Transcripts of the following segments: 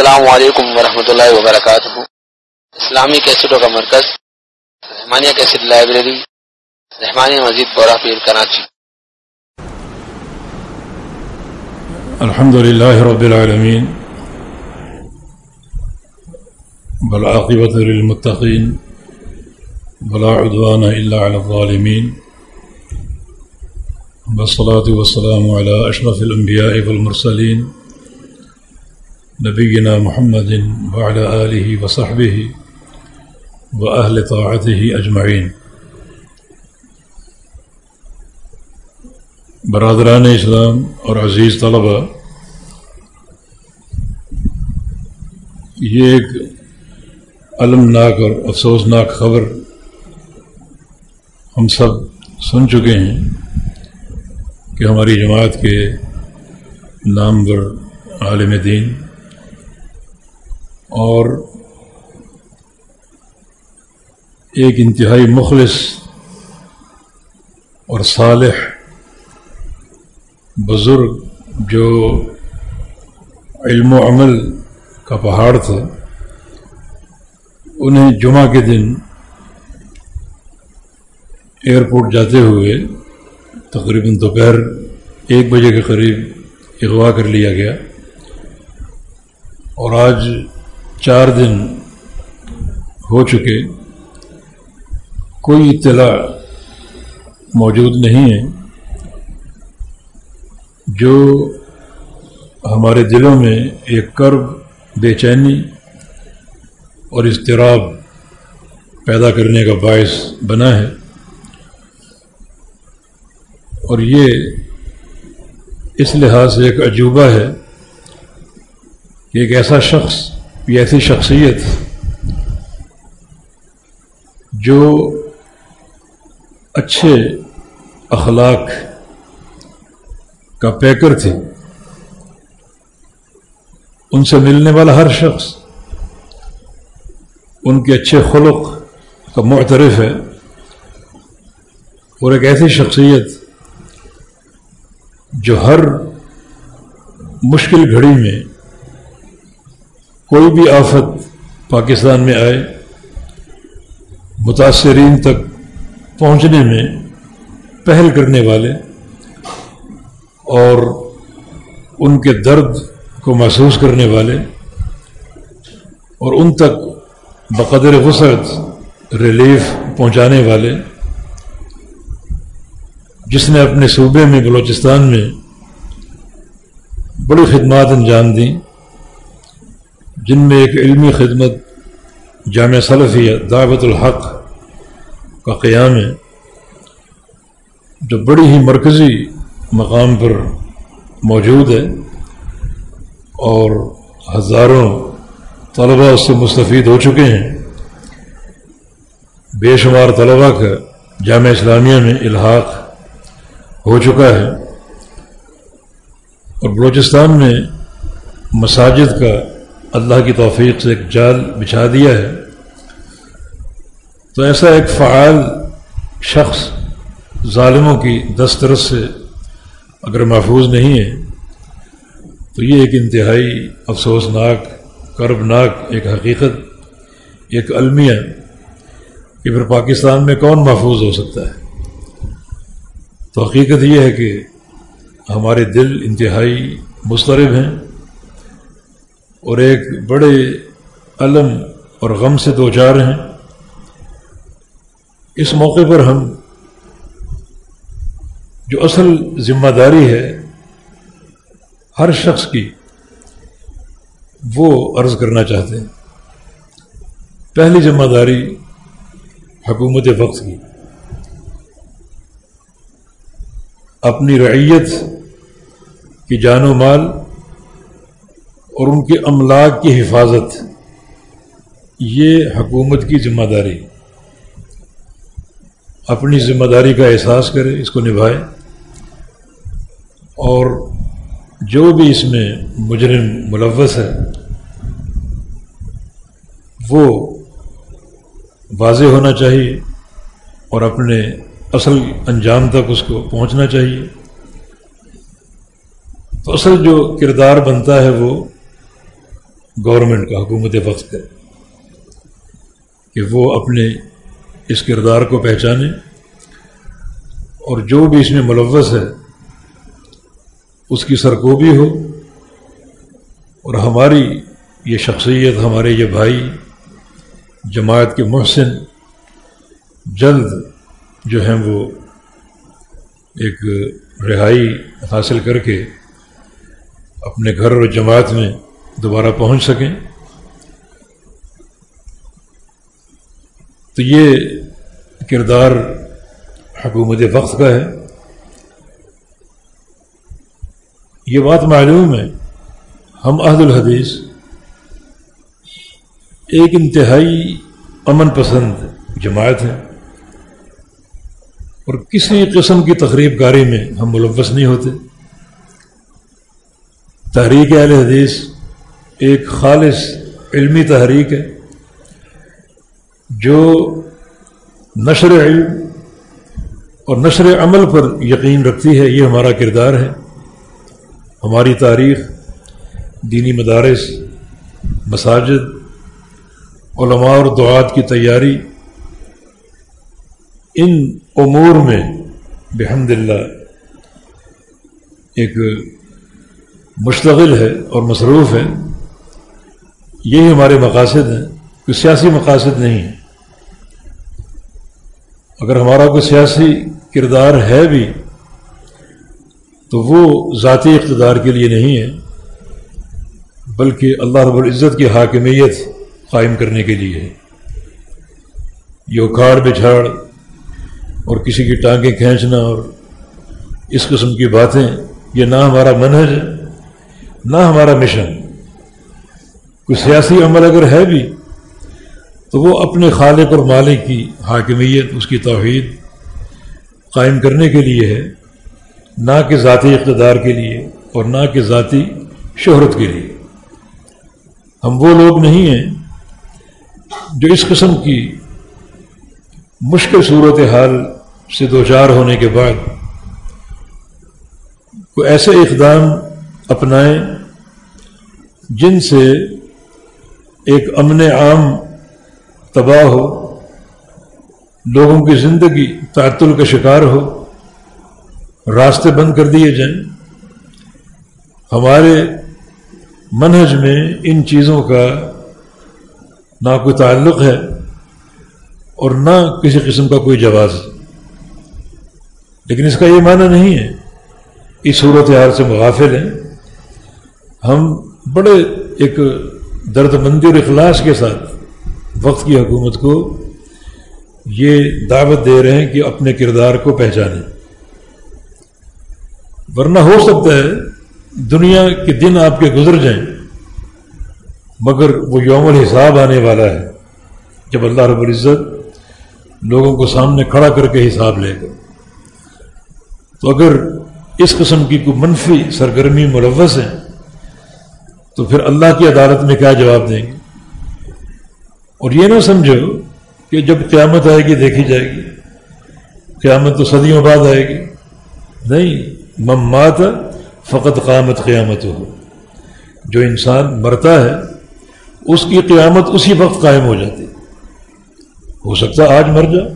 السلام علیکم ورحمۃ اللہ وبرکاتہ۔ اسلامی کیسٹوں کا مرکز، رحمانیہ کیسٹ لائبریری، رحمانیہ مزید بورہ پیر، کراچی۔ الحمد لله رب العالمين بالعاقبة للمتقين ولا عدوان إلا على الظالمين والصلاة والسلام على أشرف الأنبياء والمرسلين نبينا محمد وعلى آله وصحبه وأهل طاعته أجمعين. برادران اسلام اور عزیز طلبہ یہ ایک المناک اور افسوسناک خبر ہم سب سن چکے ہیں کہ ہماری جماعت کے نامور عالم دین اور ایک انتہائی مخلص اور صالح بزرگ جو علم و عمل کا پہاڑ تھا، انہیں جمعہ کے دن ایئرپورٹ جاتے ہوئے تقریباً دوپہر ایک بجے کے قریب اغوا کر لیا گیا۔ اور آج چار دن ہو چکے، کوئی اطلاع موجود نہیں ہے جو ہمارے دلوں میں ایک کرب بے چینی اور اضطراب پیدا کرنے کا باعث بنا ہے۔ اور یہ اس لحاظ سے ایک عجوبہ ہے کہ ایک ایسا شخص یا ایسی شخصیت جو اچھے اخلاق کا پیکر تھی۔ ان سے ملنے والا ہر شخص، ان کے اچھے خلق کا معترف ہے۔ اور ایک ایسی شخصیت جو ہر مشکل گھڑی میں کوئی بھی آفت پاکستان میں آئے، متاثرین تک پہنچنے میں پہل کرنے والے اور ان کے درد کو محسوس کرنے والے اور ان تک بقدر وسعت ریلیف پہنچانے والے، جس نے اپنے صوبے میں بلوچستان میں بڑی خدمات انجام دیں۔ جن میں ایک علمی خدمت جامع سلفیہ دعوت الحق کا قیام ہے، جو بڑی ہی مرکزی مقام پر موجود ہے اور ہزاروں طلباء اس سے مستفید ہو چکے ہیں۔ بے شمار طلباء کا جامعہ اسلامیہ میں الحاق ہو چکا ہے۔ اور بلوچستان میں مساجد کا اللہ کی توفیق سے ایک جال بچھا دیا ہے۔ تو ایسا ایک فعال شخص ظالموں کی دسترس سے اگر محفوظ نہیں ہے، تو یہ ایک انتہائی افسوسناک کربناک ایک حقیقت، ایک المیہ کہ پھر پاکستان میں کون محفوظ ہو سکتا ہے۔ تو حقیقت یہ ہے کہ ہمارے دل انتہائی مسترب ہیں۔ اور ایک بڑے علم اور غم سے دو چار ہیں۔ اس موقع پر ہم جو اصل ذمہ داری ہے ہر شخص کی، وہ عرض کرنا چاہتے ہیں۔ پہلی ذمہ داری حکومت وقت کی۔ اپنی رعیت کی جان و مال اور ان کے املاک کی حفاظت، یہ حکومت کی ذمہ داری۔ اپنی ذمہ داری کا احساس کرے، اس کو نبھائے۔ اور جو بھی اس میں مجرم ملوث ہے، وہ واضح ہونا چاہیے اور اپنے اصل انجام تک اس کو پہنچنا چاہیے۔ تو اصل جو کردار بنتا ہے وہ گورنمنٹ کا حکومت وقت کا کہ وہ اپنے اس کردار کو پہچانے اور جو بھی اس میں ملوث ہے، اس کی سرکوبی ہو اور ہماری یہ شخصیت، ہمارے یہ بھائی جماعت کے محسن جلد جو ہیں وہ ایک رہائی حاصل کر کے اپنے گھر اور جماعت میں دوبارہ پہنچ سکیں۔ تو یہ کردار حکومت وقت کا ہے۔ یہ بات معلوم ہے۔ ہم عہد الحدیث ایک انتہائی امن پسند جماعت ہے اور کسی قسم کی تقریب کاری میں ہم ملوث نہیں ہوتے۔ تحریک اہل حدیث ایک خالص علمی تحریک ہے جو نشر علم اور نشر عمل پر یقین رکھتی ہے، یہ ہمارا کردار ہے۔ ہماری تاریخ، دینی مدارس، مساجد، علماء اور دعات کی تیاری ان امور میں بحمد اللہ ایک مشتغل ہے اور مصروف ہے۔ یہی ہمارے مقاصد ہیں، کوئی سیاسی مقاصد نہیں ہے۔ اگر ہمارا کوئی سیاسی کردار ہے بھی، تو وہ ذاتی اقتدار کے لیے نہیں ہے، بلکہ اللہ رب العزت کی حاکمیت قائم کرنے کے لیے ہے۔ یہ اکھاڑ بچھاڑ اور کسی کی ٹانگیں کھینچنا اور اس قسم کی باتیں، یہ نہ ہمارا منہج ہے، نہ ہمارا مشن۔ کوئی سیاسی عمل اگر ہے بھی، تو وہ اپنے خالق اور مالک کی حاکمیت، اس کی توحید قائم کرنے کے لیے ہے، نہ کہ ذاتی اقتدار کے لیے اور نہ کہ ذاتی شہرت کے لیے۔ ہم وہ لوگ نہیں ہیں جو اس قسم کی مشکل صورت حال سے دوچار ہونے کے بعد کوئی ایسے اقدام اپنائیں جن سے ایک امن عام تباہ ہو، لوگوں کی زندگی تعطل کا شکار ہو، راستے بند کر دیے جائیں۔ ہمارے منہج میں ان چیزوں کا نہ کوئی تعلق ہے اور نہ کسی قسم کا کوئی جواز۔ لیکن اس کا یہ معنی نہیں ہے۔ اس صورت حال سے مغافل ہیں۔ ہم بڑے ایک درد مندی اور اخلاص کے ساتھ وقت کی حکومت کو یہ دعوت دے رہے ہیں کہ اپنے کردار کو پہچانیں۔ ورنہ ہو سکتا ہے دنیا کے دن آپ کے گزر جائیں، مگر وہ یوم الحساب آنے والا ہے۔ جب اللہ رب العزت لوگوں کو سامنے کھڑا کر کے حساب لے گا۔ تو اگر اس قسم کی کوئی منفی سرگرمی ملوث ہے تو پھر اللہ کی عدالت میں کیا جواب دیں گے؟ اور یہ نہ سمجھو کہ جب قیامت آئے گی دیکھی جائے گی، قیامت تو صدیوں بعد آئے گی۔ نہیں ممات فقط قیامت قیامت ہو جو انسان مرتا ہے، اس کی قیامت اسی وقت قائم ہو جاتی۔ ہو سکتا آج مر جا،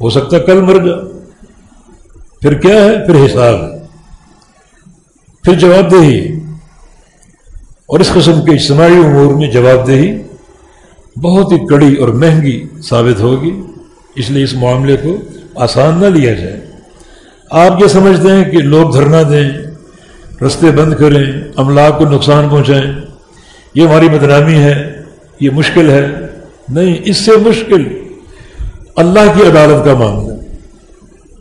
ہو سکتا کل مر جا۔ پھر کیا ہے؟ پھر حساب ہے۔ پھر جواب دہی۔ اور اس قسم کے اجتماعی امور میں جواب دہی بہت ہی کڑی اور مہنگی ثابت ہوگی، اس لیے اس معاملے کو آسان نہ لیا جائے۔ آپ یہ سمجھتے ہیں کہ لوگ دھرنا دیں، رستے بند کریں، املاک کو نقصان پہنچائیں، یہ ہماری بدنامی ہے، یہ مشکل ہے۔ نہیں، اس سے مشکل اللہ کی عدالت کا معاملہ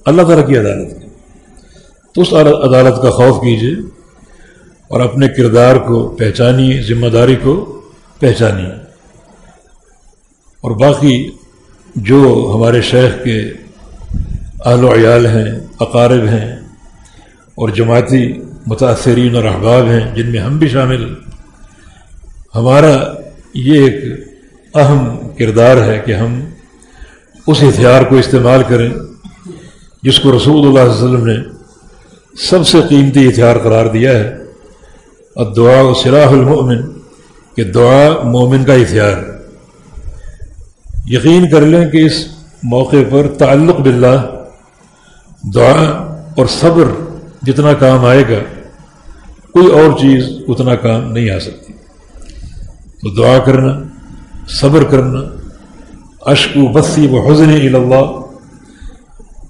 اللہ تعالیٰ کی عدالت۔ کا تو اس عدالت کا خوف کیجیے اور اپنے کردار کو پہچانیے ذمہ داری کو پہچانیے اور باقی جو ہمارے شیخ کے اہل و عیال ہیں، اقارب ہیں اور جماعتی متاثرین اور احباب ہیں، جن میں ہم بھی شامل۔ ہمارا یہ ایک اہم کردار ہے کہ ہم اس ہتھیار کو استعمال کریں جس کو رسول اللہ علیہ وسلم نے سب سے قیمتی ہتھیار قرار دیا ہے۔ اور دعا و سراح المؤمن، کہ دعا مومن کا ہتھیار یقین کر لیں کہ اس موقع پر تعلق باللہ، دعا اور صبر جتنا کام آئے گا، کوئی اور چیز اتنا کام نہیں آ سکتی۔ تو دعا کرنا، صبر کرنا اشک و بسی و حضن اللہ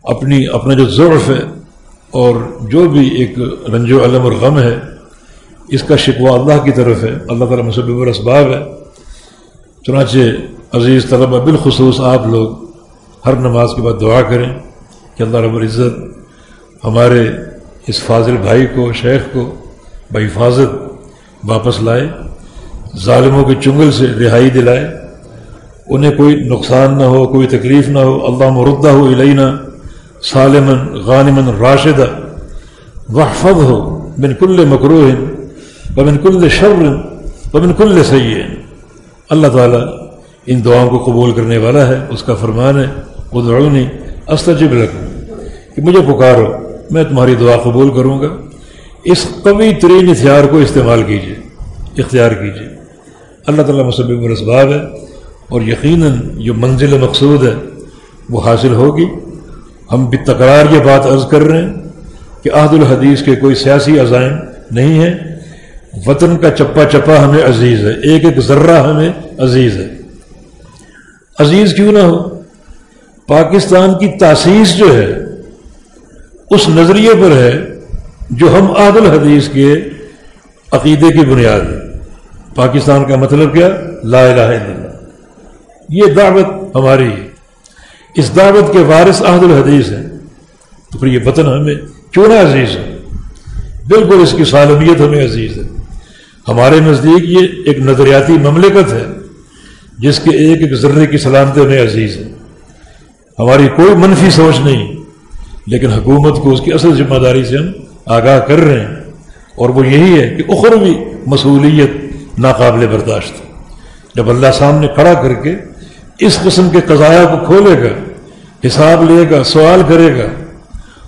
اپنی، اپنا جو ضعف ہے اور جو بھی ایک رنج و علم اور غم ہے اس کا شکوہ اللہ کی طرف ہے۔ اللہ تعالیٰ مصب اسباب ہے۔ چنانچہ عزیز طلبہ بالخصوص آپ لوگ ہر نماز کے بعد دعا کریں کہ اللہ رب العزت ہمارے اس فاضل بھائی کو، شیخ کو بحفاظت واپس لائے، ظالموں کے چنگل سے رہائی دلائے۔ انہیں کوئی نقصان نہ ہو، کوئی تکلیف نہ ہو اللہ مردہ ہو علینا سالمن غانمن راشدہ۔ وحفظ ہو بن کل مکروہ بن کل شبر بن کل سید اللہ تعالیٰ ان دعاؤں کو قبول کرنے والا ہے، اس کا فرمان ہے، ادعونی استجب لکھوں کہ مجھے پکارو، میں تمہاری دعا قبول کروں گا۔ اس قوی ترین ہتھیار کو استعمال کیجیے اختیار کیجیے اللہ تعالیٰ مصب الاسباب ہے اور یقیناً جو منزل مقصود ہے، وہ حاصل ہوگی۔ ہم بھی تکرار یہ بات عرض کر رہے ہیں کہ عہد الحدیث کے کوئی سیاسی عزائم نہیں ہیں۔ وطن کا چپا چپا ہمیں عزیز ہے، ایک ایک ذرہ ہمیں عزیز ہے۔ عزیز کیوں نہ ہو؟ پاکستان کی تاسیس جو ہے، اس نظریے پر ہے جو ہم عاد الحدیث کے عقیدے کی بنیاد ہے۔ پاکستان کا مطلب کیا؟ لا الہ الا اللہ۔ یہ دعوت ہماری ہے۔ اس دعوت کے وارث عہد الحدیث ہے تو پھر یہ وطن ہمیں کیوں نہ عزیز ہے بالکل اس کی سالمیت ہمیں عزیز ہے۔ ہمارے نزدیک یہ ایک نظریاتی مملکت ہے، جس کے ایک ایک ذرے کی سلامتی ہمیں عزیز ہے ہماری کوئی منفی سوچ نہیں، لیکن حکومت کو اس کی اصل ذمہ داری سے ہم آگاہ کر رہے ہیں۔ اور وہ یہی ہے کہ اخروی مصولیت ناقابل برداشت۔ جب اللہ سامنے کھڑا کر کے اس قسم کے قضایا کو کھولے گا، حساب لے گا، سوال کرے گا،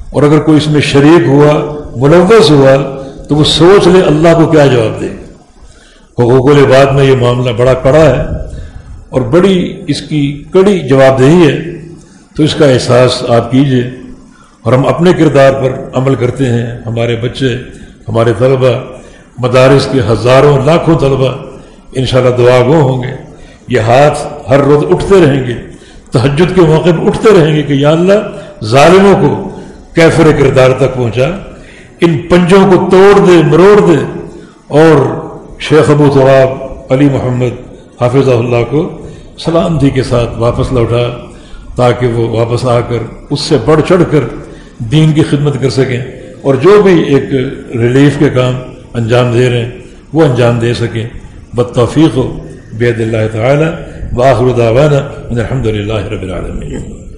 اور اگر کوئی اس میں شریک ہوا، ملوث ہوا، تو وہ سوچ لے اللہ کو کیا جواب دے۔ گا حقوق العباد میں یہ معاملہ بڑا کڑا ہے اور بڑی اس کی کڑی جواب دہی ہے، تو اس کا احساس آپ کیجیے اور ہم اپنے کردار پر عمل کرتے ہیں، ہمارے بچے، ہمارے طلبہ، مدارس کے ہزاروں، لاکھوں طلبہ، انشاءاللہ دعا گو ہوں گے۔ یہ ہاتھ ہر روز اٹھتے رہیں گے تحجد کے موقع پر اٹھتے رہیں گے کہ یا اللہ ظالموں کو کیفر کردار تک پہنچا، ان پنجوں کو توڑ دے، مروڑ دے اور شیخ ابو طواب علی محمد حافظ اللہ کو سلامتی کے ساتھ واپس لوٹا تاکہ وہ واپس آ کر اس سے بڑھ چڑھ کر دین کی خدمت کر سکیں اور جو بھی ایک ریلیف کے کام انجام دے رہے ہیں، وہ انجام دے سکیں۔ بد توفیق ہو بید اللہ تعالیٰ باخر دعوانا الحمد للہ رب العالمین۔